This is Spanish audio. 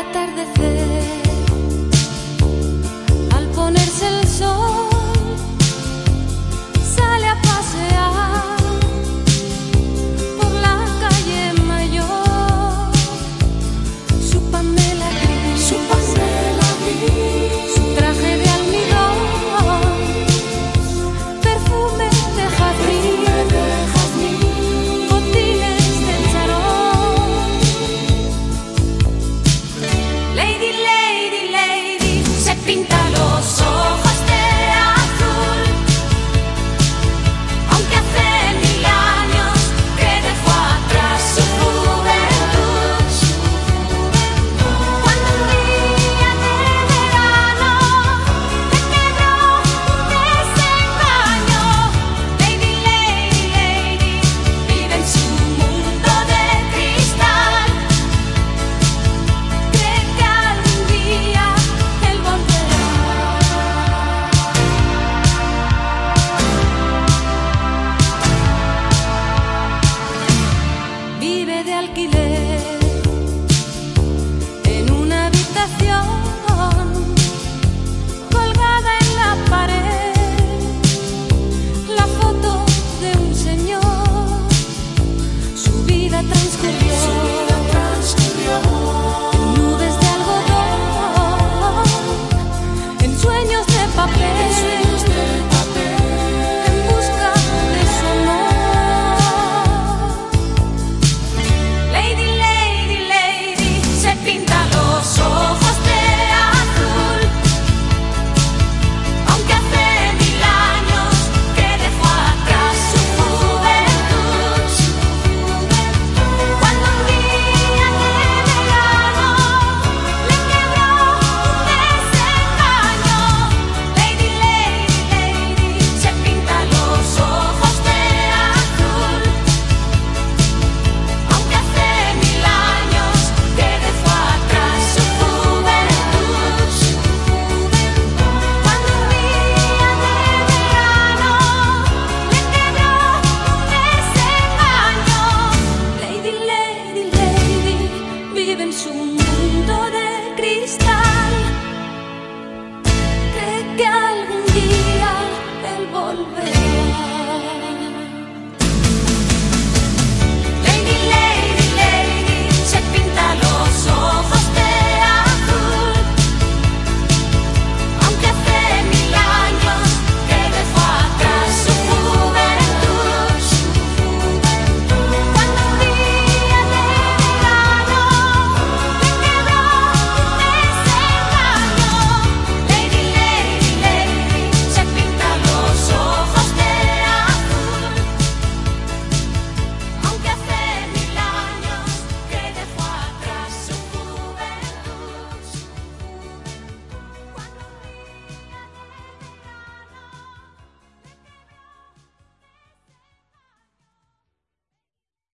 atardecer, está.